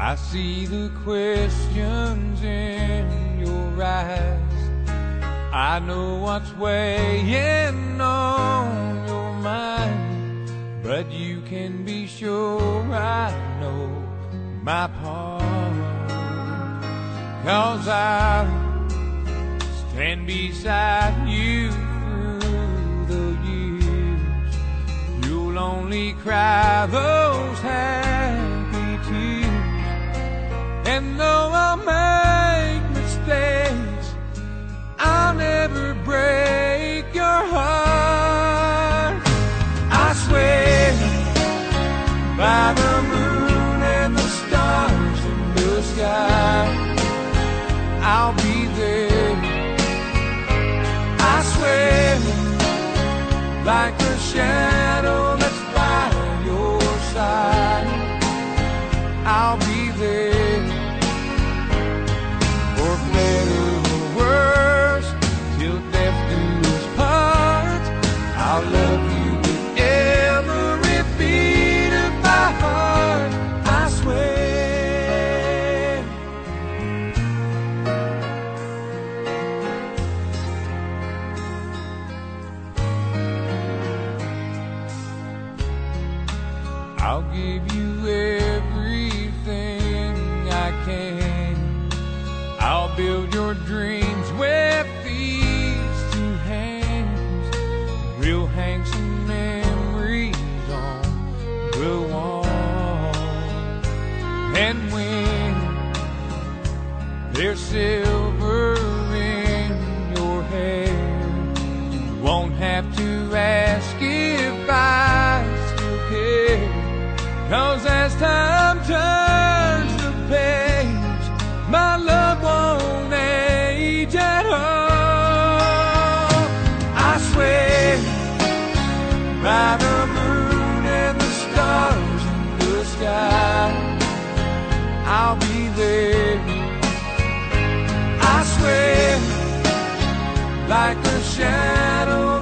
I see the questions in your eyes. I know what's weighing on your mind, but you can be sure I know my part. Cause I stand beside you through the years. You'll only cry those tears. And though I'll make mistakes, I'll never break your heart. I swear by the moon and the stars in the sky, I'll be there. I swear like a shadow I'll give you everything I can. I'll build your dreams with these two hands. We'll hang some memories on the wall. And when there's silver in your hair, you won't have to I'll be there. I swear like a shadow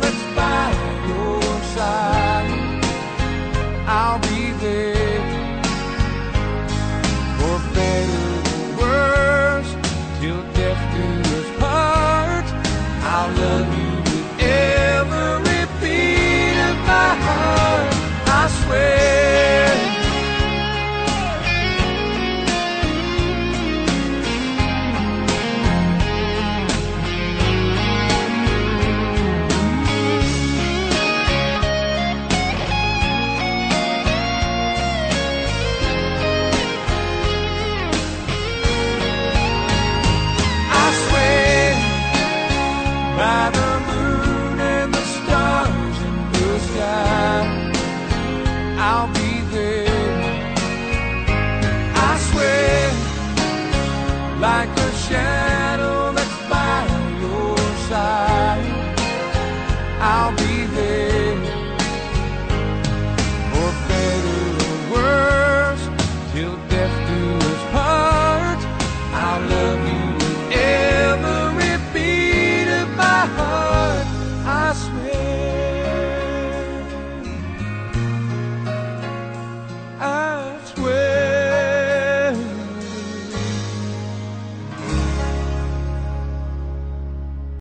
I'll be